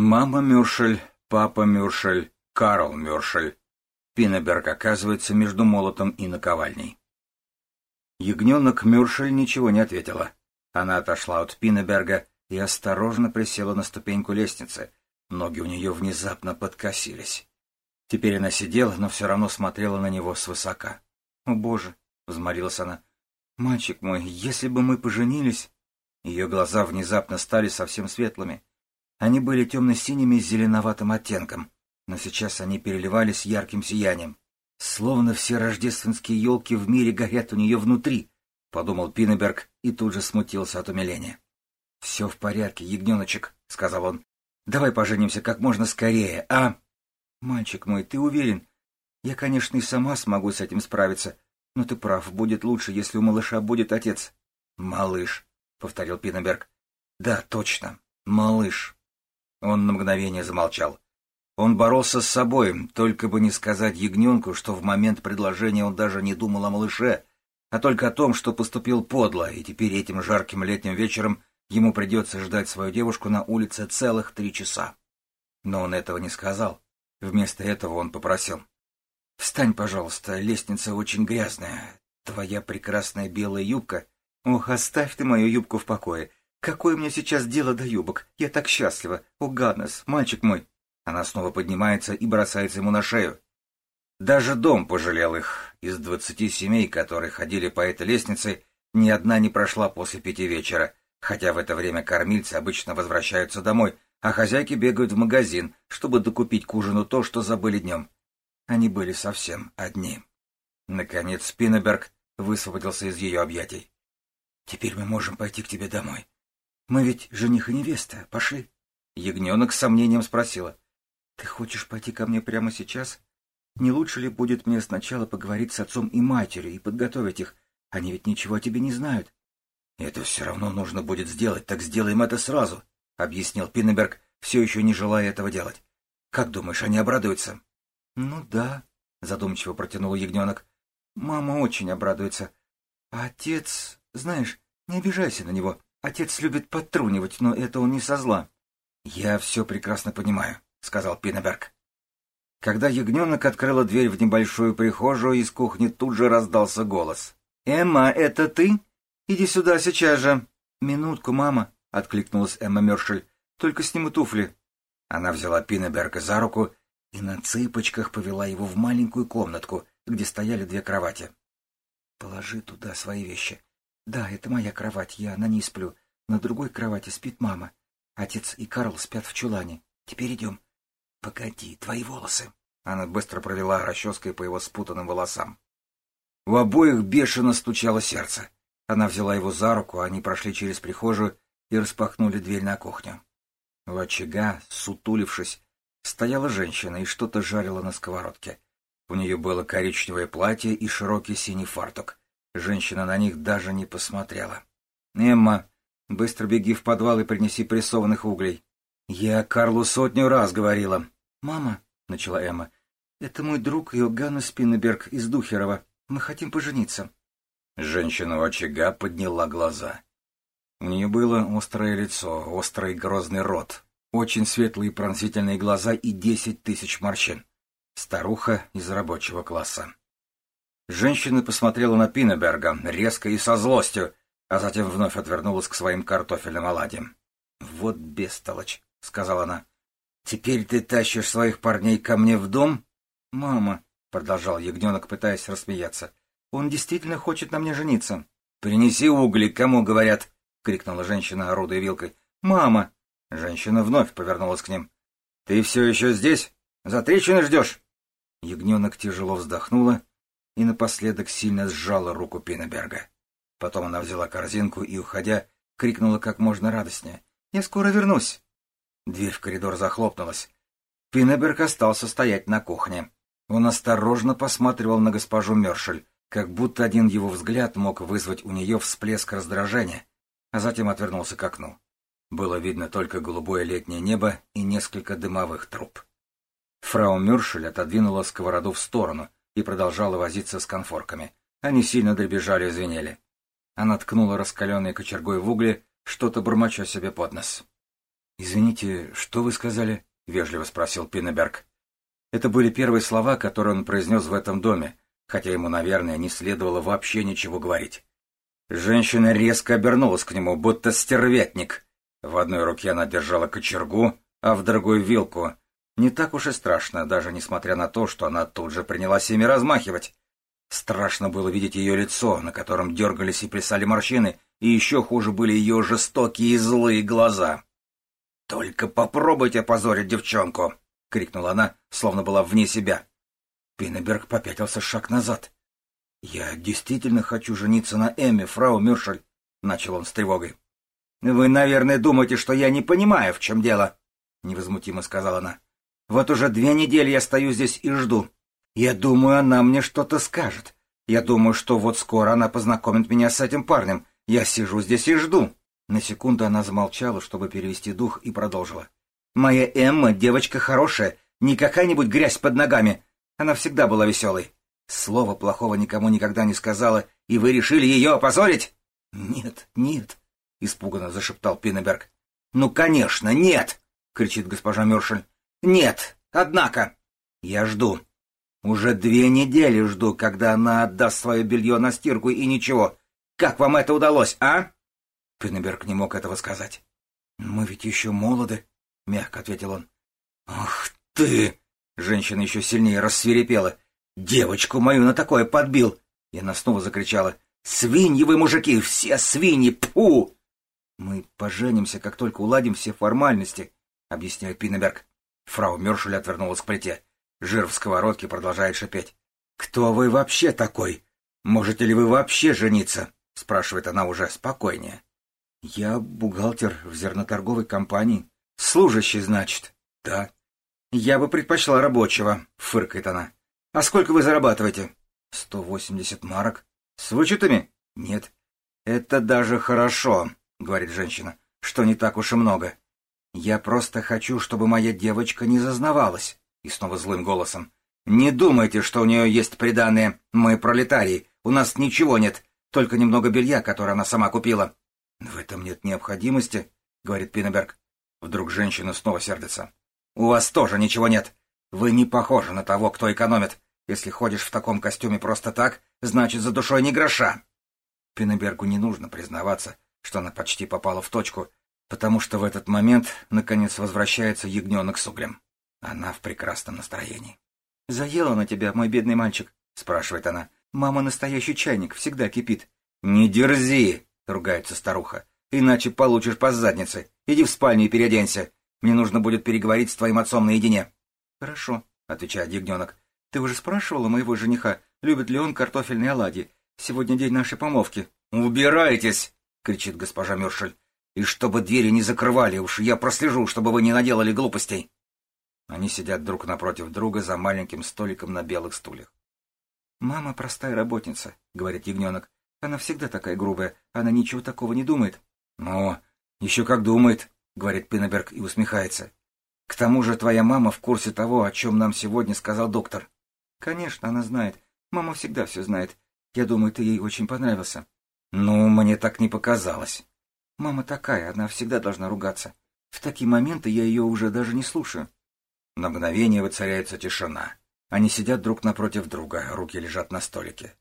Мама Мюршель, папа Мюршель, Карл Мюршель. Пинеберг оказывается между молотом и наковальней. Ягненок Мюршель ничего не ответила. Она отошла от Пинеберга и осторожно присела на ступеньку лестницы. Ноги у нее внезапно подкосились. Теперь она сидела, но все равно смотрела на него свысока. «О, Боже!» — взмолилась она. «Мальчик мой, если бы мы поженились...» Ее глаза внезапно стали совсем светлыми. Они были темно-синими с зеленоватым оттенком, но сейчас они переливались ярким сиянием. Словно все рождественские елки в мире горят у нее внутри, — подумал Пинеберг и тут же смутился от умиления. — Все в порядке, ягненочек, — сказал он. — Давай поженимся как можно скорее, а? — Мальчик мой, ты уверен? Я, конечно, и сама смогу с этим справиться, но ты прав, будет лучше, если у малыша будет отец. — Малыш, — повторил Пинеберг. — Да, точно, малыш. Он на мгновение замолчал. Он боролся с собой, только бы не сказать ягненку, что в момент предложения он даже не думал о малыше, а только о том, что поступил подло, и теперь этим жарким летним вечером ему придется ждать свою девушку на улице целых три часа. Но он этого не сказал. Вместо этого он попросил. «Встань, пожалуйста, лестница очень грязная. Твоя прекрасная белая юбка. Ох, оставь ты мою юбку в покое. Какое мне сейчас дело до юбок? Я так счастлива. О, Ганнес, мальчик мой. Она снова поднимается и бросается ему на шею. Даже дом пожалел их. Из двадцати семей, которые ходили по этой лестнице, ни одна не прошла после пяти вечера, хотя в это время кормильцы обычно возвращаются домой, а хозяйки бегают в магазин, чтобы докупить к ужину то, что забыли днем. Они были совсем одни. Наконец Спиннеберг высвободился из ее объятий. «Теперь мы можем пойти к тебе домой. Мы ведь жених и невеста. Пошли. Ягненок с сомнением спросила. Ты хочешь пойти ко мне прямо сейчас? Не лучше ли будет мне сначала поговорить с отцом и матерью и подготовить их? Они ведь ничего о тебе не знают. Это все равно нужно будет сделать, так сделаем это сразу, — объяснил Пиннеберг, все еще не желая этого делать. Как думаешь, они обрадуются? Ну да, — задумчиво протянул ягненок. Мама очень обрадуется. А отец, знаешь, не обижайся на него. Отец любит подтрунивать, но это он не со зла. — Я все прекрасно понимаю, — сказал Пинеберг. Когда ягненок открыла дверь в небольшую прихожую, из кухни тут же раздался голос. — Эмма, это ты? Иди сюда сейчас же. — Минутку, мама, — откликнулась Эмма Мершель. — Только сниму туфли. Она взяла Пинеберга за руку и на цыпочках повела его в маленькую комнатку, где стояли две кровати. — Положи туда свои вещи, да, это моя кровать, я на ней сплю. На другой кровати спит мама. Отец и Карл спят в чулане. Теперь идем. Погоди, твои волосы. Она быстро провела расческой по его спутанным волосам. У обоих бешено стучало сердце. Она взяла его за руку, они прошли через прихожую и распахнули дверь на кухню. У очага, сутулившись, стояла женщина и что-то жарила на сковородке. У нее было коричневое платье и широкий синий фартук. Женщина на них даже не посмотрела. «Эмма, быстро беги в подвал и принеси прессованных углей». «Я Карлу сотню раз говорила». «Мама», — начала Эмма, — «это мой друг Иоганна Спиннеберг из Духерова. Мы хотим пожениться». Женщина у очага подняла глаза. У нее было острое лицо, острый грозный рот, очень светлые пронзительные глаза и десять тысяч морщин. Старуха из рабочего класса. Женщина посмотрела на Пинеберга резко и со злостью, а затем вновь отвернулась к своим картофельным оладьям. — Вот бестолочь, — сказала она. — Теперь ты тащишь своих парней ко мне в дом? — Мама, — продолжал ягненок, пытаясь рассмеяться, — он действительно хочет на мне жениться. — Принеси угли, кому говорят, — крикнула женщина, орудуя вилкой. — Мама! Женщина вновь повернулась к ним. — Ты все еще здесь? За трещины ждешь? Ягненок тяжело вздохнула и напоследок сильно сжала руку Пинеберга. Потом она взяла корзинку и, уходя, крикнула как можно радостнее. «Я скоро вернусь!» Дверь в коридор захлопнулась. Пинеберг остался стоять на кухне. Он осторожно посматривал на госпожу Мершель, как будто один его взгляд мог вызвать у нее всплеск раздражения, а затем отвернулся к окну. Было видно только голубое летнее небо и несколько дымовых труб. Фрау Мюршель отодвинула сковороду в сторону, и продолжала возиться с конфорками. Они сильно дребезжали и звенели. Она ткнула раскаленной кочергой в угле, что-то бормоча себе под нос. «Извините, что вы сказали?» — вежливо спросил Пиннеберг. Это были первые слова, которые он произнес в этом доме, хотя ему, наверное, не следовало вообще ничего говорить. Женщина резко обернулась к нему, будто стервятник. В одной руке она держала кочергу, а в другой — вилку. Не так уж и страшно, даже несмотря на то, что она тут же принялась ими размахивать. Страшно было видеть ее лицо, на котором дергались и плясали морщины, и еще хуже были ее жестокие и злые глаза. «Только попробуйте позорить девчонку!» — крикнула она, словно была вне себя. Пиннеберг попятился шаг назад. «Я действительно хочу жениться на Эмме, фрау Мюршель», — начал он с тревогой. «Вы, наверное, думаете, что я не понимаю, в чем дело», — невозмутимо сказала она. «Вот уже две недели я стою здесь и жду. Я думаю, она мне что-то скажет. Я думаю, что вот скоро она познакомит меня с этим парнем. Я сижу здесь и жду». На секунду она замолчала, чтобы перевести дух, и продолжила. «Моя Эмма девочка хорошая, не какая-нибудь грязь под ногами. Она всегда была веселой. Слова плохого никому никогда не сказала, и вы решили ее опозорить? — Нет, нет, — испуганно зашептал Пиннеберг. — Ну, конечно, нет! — кричит госпожа Мюршель. — Нет, однако. Я жду. Уже две недели жду, когда она отдаст свое белье на стирку, и ничего. Как вам это удалось, а? Пиннеберг не мог этого сказать. — Мы ведь еще молоды, — мягко ответил он. — Ах ты! Женщина еще сильнее рассверепела. «Девочку мою на такое подбил!» И она снова закричала. «Свиньи вы, мужики! Все свиньи! Пу!» «Мы поженимся, как только уладим все формальности», — объясняет Пиннеберг. Фрау Мёршель отвернулась к плите. Жир в сковородке продолжает шипеть. «Кто вы вообще такой? Можете ли вы вообще жениться?» — спрашивает она уже спокойнее. «Я бухгалтер в зерноторговой компании. Служащий, значит?» «Да». «Я бы предпочла рабочего», — фыркает она. «А сколько вы зарабатываете?» «Сто восемьдесят марок». «С вычетами?» «Нет». «Это даже хорошо», — говорит женщина, — «что не так уж и много. Я просто хочу, чтобы моя девочка не зазнавалась». И снова злым голосом. «Не думайте, что у нее есть приданное. Мы пролетарии. У нас ничего нет, только немного белья, которое она сама купила». «В этом нет необходимости», — говорит Пиннеберг. Вдруг женщина снова сердится. У вас тоже ничего нет. Вы не похожи на того, кто экономит. Если ходишь в таком костюме просто так, значит, за душой не гроша. Пиннебергу не нужно признаваться, что она почти попала в точку, потому что в этот момент, наконец, возвращается ягненок с углем. Она в прекрасном настроении. «Заела на тебя, мой бедный мальчик?» — спрашивает она. «Мама настоящий чайник, всегда кипит». «Не дерзи!» — ругается старуха. «Иначе получишь по заднице. Иди в спальню и переоденься. Мне нужно будет переговорить с твоим отцом наедине. — Хорошо, — отвечает ягненок. — Ты уже спрашивала моего жениха, любит ли он картофельные оладьи? Сегодня день нашей помолвки. — Убирайтесь! — кричит госпожа Мюршель. — И чтобы двери не закрывали, уж я прослежу, чтобы вы не наделали глупостей. Они сидят друг напротив друга за маленьким столиком на белых стульях. — Мама простая работница, — говорит ягненок. — Она всегда такая грубая, она ничего такого не думает. — Ну, еще как думает, говорит Пиннеберг и усмехается. К тому же твоя мама в курсе того, о чем нам сегодня сказал доктор. Конечно, она знает. Мама всегда все знает. Я думаю, ты ей очень понравился. Ну, мне так не показалось. Мама такая, она всегда должна ругаться. В такие моменты я ее уже даже не слушаю. На мгновение воцаряется тишина. Они сидят друг напротив друга, руки лежат на столике.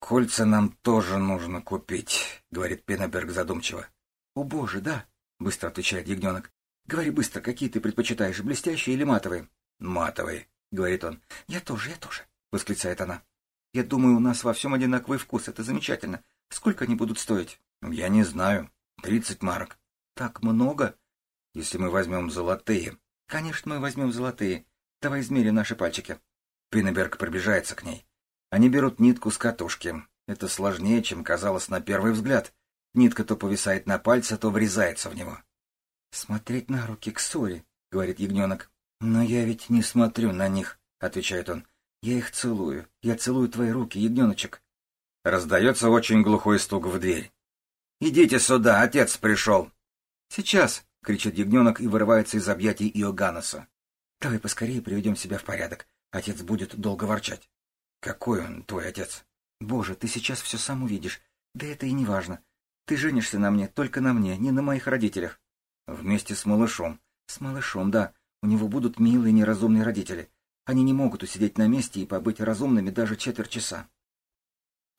«Кольца нам тоже нужно купить», — говорит Пеннеберг задумчиво. «О, боже, да!» — быстро отвечает ягненок. — Говори быстро, какие ты предпочитаешь, блестящие или матовые? — Матовые, — говорит он. — Я тоже, я тоже, — восклицает она. — Я думаю, у нас во всем одинаковый вкус, это замечательно. Сколько они будут стоить? — Я не знаю. Тридцать марок. — Так много? — Если мы возьмем золотые. — Конечно, мы возьмем золотые. Давай измерим наши пальчики. Пиннеберг приближается к ней. Они берут нитку с катушки. Это сложнее, чем казалось на первый взгляд. Нитка то повисает на пальце, то врезается в него. — Смотреть на руки к ссоре, — говорит ягненок. — Но я ведь не смотрю на них, — отвечает он. — Я их целую. Я целую твои руки, ягненочек. Раздается очень глухой стук в дверь. — Идите сюда, отец пришел. — Сейчас, — кричит ягненок и вырывается из объятий Иоганнеса. — Давай поскорее приведем себя в порядок. Отец будет долго ворчать. — Какой он, твой отец? — Боже, ты сейчас все сам увидишь. Да это и не важно. Ты женишься на мне, только на мне, не на моих родителях. Вместе с малышом. С малышом, да. У него будут милые неразумные родители. Они не могут усидеть на месте и побыть разумными даже четверть часа.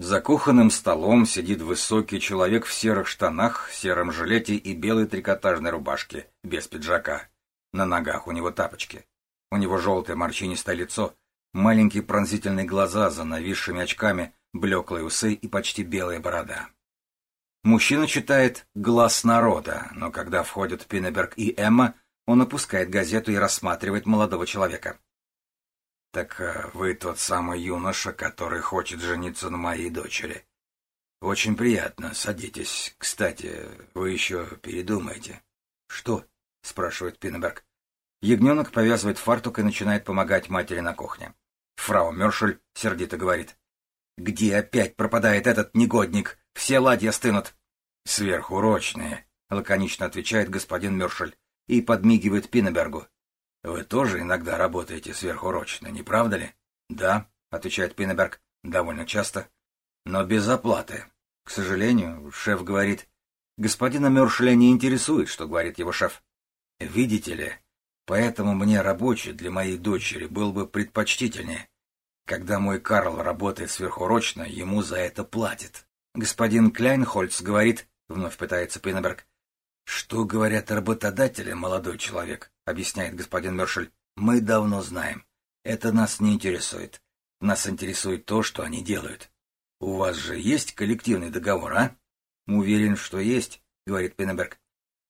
За кухонным столом сидит высокий человек в серых штанах, сером жилете и белой трикотажной рубашке, без пиджака. На ногах у него тапочки. У него желтое морщинистое лицо, маленькие пронзительные глаза за нависшими очками, блеклые усы и почти белая борода. Мужчина читает «Глаз народа», но когда входят Пинеберг и Эмма, он опускает газету и рассматривает молодого человека. «Так э, вы тот самый юноша, который хочет жениться на моей дочери. Очень приятно, садитесь. Кстати, вы еще передумаете». «Что?» — спрашивает Пиннеберг. Ягненок повязывает фартук и начинает помогать матери на кухне. Фрау Мершель сердито говорит. «Где опять пропадает этот негодник? Все ладья стынут». «Сверхурочные», — лаконично отвечает господин Мершель и подмигивает Пиннебергу. Вы тоже иногда работаете сверхурочно, не правда ли? Да, отвечает Пиннеберг, довольно часто. Но без оплаты. К сожалению, шеф говорит, господина Мершеля не интересует, что говорит его шеф. Видите ли, поэтому мне рабочий для моей дочери был бы предпочтительнее. Когда мой Карл работает сверхурочно, ему за это платят. Господин Кляйнхольц говорит, вновь пытается Пиннеберг, что говорят работодатели, молодой человек? — объясняет господин Мершель, — мы давно знаем. Это нас не интересует. Нас интересует то, что они делают. У вас же есть коллективный договор, а? Уверен, что есть, — говорит Пеннеберг.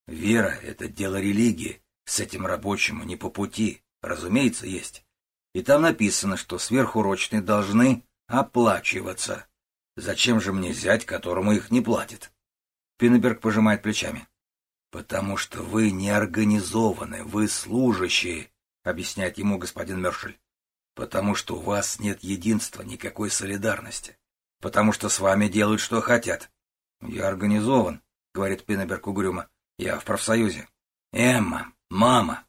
Вера — это дело религии. С этим рабочему не по пути. Разумеется, есть. И там написано, что сверхурочные должны оплачиваться. Зачем же мне зять, которому их не платит? Пиннеберг пожимает плечами. «Потому что вы не организованы, вы служащие», — объясняет ему господин Мершель. «Потому что у вас нет единства, никакой солидарности. Потому что с вами делают, что хотят». «Я организован», — говорит Пиннеберг угрюмо. «Я в профсоюзе». «Эмма, мама,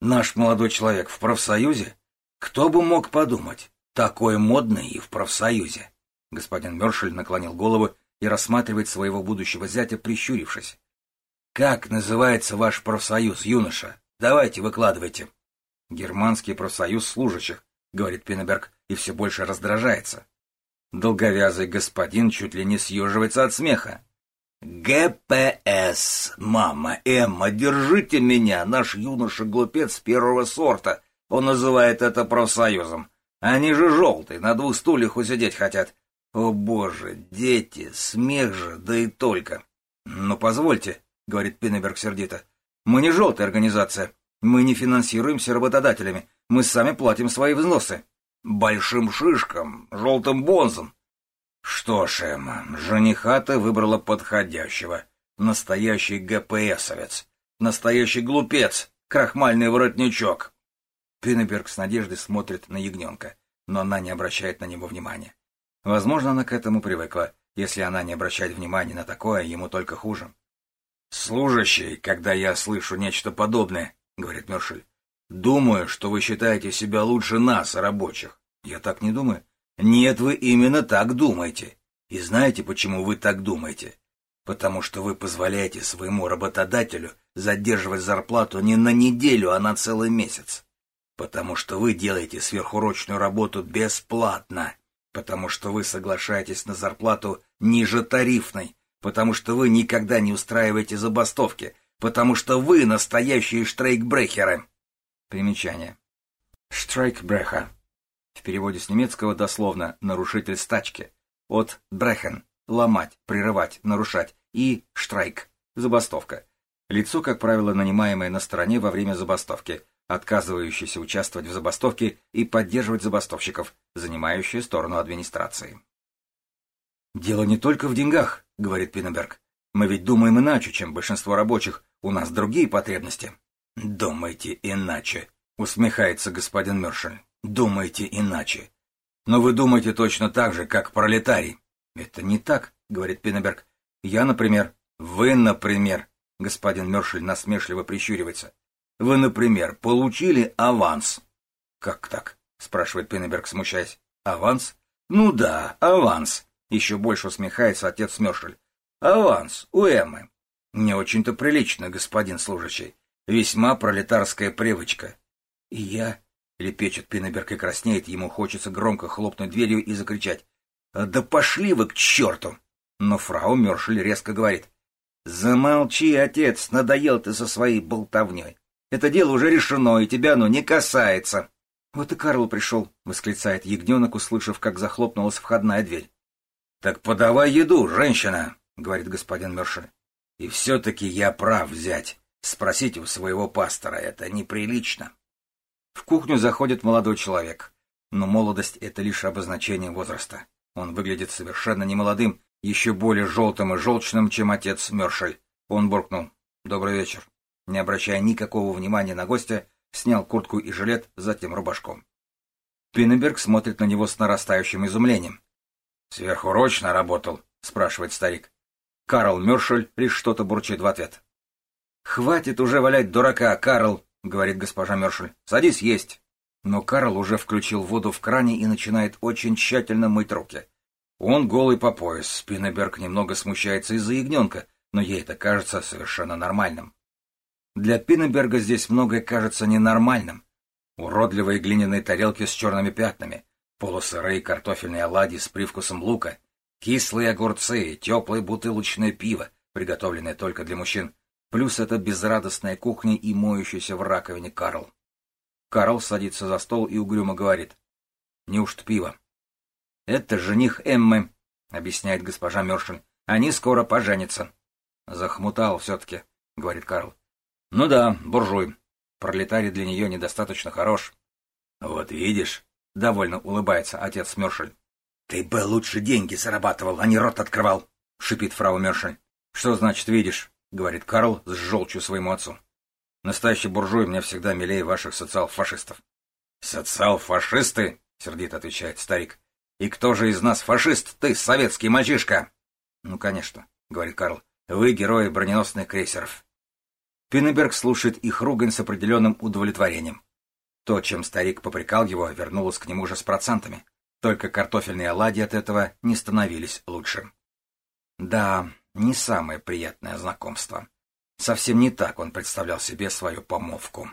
наш молодой человек в профсоюзе? Кто бы мог подумать, такой модный и в профсоюзе?» Господин Мершель наклонил голову и рассматривает своего будущего зятя, прищурившись. Как называется ваш профсоюз, юноша? Давайте, выкладывайте. Германский профсоюз служащих, говорит Пиннеберг, и все больше раздражается. Долговязый господин чуть ли не съеживается от смеха. ГПС, мама, Эмма, держите меня, наш юноша-глупец первого сорта. Он называет это профсоюзом. Они же желтые, на двух стульях усидеть хотят. О боже, дети, смех же, да и только. Ну, позвольте, — говорит Пиннеберг сердито. «Мы не желтая организация. Мы не финансируемся работодателями. Мы сами платим свои взносы. Большим шишкам, желтым бонзом». Что ж, Эмма, жениха-то выбрала подходящего. Настоящий ГПСовец. Настоящий глупец. Крахмальный воротничок. Пиннеберг с надеждой смотрит на ягненка, но она не обращает на него внимания. Возможно, она к этому привыкла. Если она не обращает внимания на такое, ему только хуже. «Служащий, когда я слышу нечто подобное», — говорит Мершель, — «думаю, что вы считаете себя лучше нас, рабочих. Я так не думаю». «Нет, вы именно так думаете. И знаете, почему вы так думаете? Потому что вы позволяете своему работодателю задерживать зарплату не на неделю, а на целый месяц. Потому что вы делаете сверхурочную работу бесплатно. Потому что вы соглашаетесь на зарплату ниже тарифной, потому что вы никогда не устраиваете забастовки, потому что вы настоящие штрейкбрехеры. Примечание. Штрейкбрехер. В переводе с немецкого дословно «нарушитель стачки». От брехен – ломать, прерывать, нарушать и штрайк – забастовка. Лицо, как правило, нанимаемое на стороне во время забастовки, отказывающееся участвовать в забастовке и поддерживать забастовщиков, занимающее сторону администрации. «Дело не только в деньгах», — говорит Пиннеберг. «Мы ведь думаем иначе, чем большинство рабочих. У нас другие потребности». «Думайте иначе», — усмехается господин Мершель. «Думайте иначе. Но вы думаете точно так же, как пролетарий». «Это не так», — говорит Пиннеберг. «Я, например...» «Вы, например...» — господин Мершель насмешливо прищуривается. «Вы, например, получили аванс». «Как так?» — спрашивает Пиннеберг, смущаясь. «Аванс?» «Ну да, аванс. Еще больше усмехается отец Мёшель. Аванс у Эммы. Не очень-то прилично, господин служащий. Весьма пролетарская привычка. И я... Лепечет Пинеберг и краснеет, ему хочется громко хлопнуть дверью и закричать. «Да пошли вы к черту!» Но фрау Мершель резко говорит. «Замолчи, отец, надоел ты со своей болтовней. Это дело уже решено, и тебя оно не касается». «Вот и Карл пришел», — восклицает ягненок, услышав, как захлопнулась входная дверь. «Так подавай еду, женщина», — говорит господин Мершель. «И все-таки я прав взять. Спросить у своего пастора, это неприлично». В кухню заходит молодой человек. Но молодость — это лишь обозначение возраста. Он выглядит совершенно немолодым, еще более желтым и желчным, чем отец Мершель. Он буркнул. «Добрый вечер». Не обращая никакого внимания на гостя, снял куртку и жилет, затем рубашком. Пиннеберг смотрит на него с нарастающим изумлением. «Сверхурочно работал?» — спрашивает старик. Карл Мершель лишь что-то бурчит в ответ. «Хватит уже валять дурака, Карл!» — говорит госпожа Мершель. «Садись есть!» Но Карл уже включил воду в кране и начинает очень тщательно мыть руки. Он голый по пояс, Спиннеберг немного смущается из-за ягненка, но ей это кажется совершенно нормальным. Для Пиннеберга здесь многое кажется ненормальным. Уродливые глиняные тарелки с черными пятнами, полусырые картофельные оладьи с привкусом лука, кислые огурцы, теплое бутылочное пиво, приготовленное только для мужчин, плюс эта безрадостная кухня и моющийся в раковине Карл. Карл садится за стол и угрюмо говорит. «Неужто пиво?» «Это жених Эммы», — объясняет госпожа Мершин. «Они скоро поженятся». «Захмутал все-таки», — говорит Карл. Ну да, буржуй. Пролетарий для нее недостаточно хорош. Вот видишь, довольно улыбается отец Мершель. Ты бы лучше деньги зарабатывал, а не рот открывал, шипит фрау Мершель. Что значит видишь? говорит Карл с желчью своему отцу. Настоящий буржуй мне всегда милее ваших социал-фашистов. Социал-фашисты? сердито отвечает старик. И кто же из нас фашист? Ты, советский мальчишка. Ну, конечно, говорит Карл. Вы герои броненосных крейсеров. Пиннеберг слушает их ругань с определенным удовлетворением. То, чем старик попрекал его, вернулось к нему же с процентами. Только картофельные оладьи от этого не становились лучше. Да, не самое приятное знакомство. Совсем не так он представлял себе свою помолвку.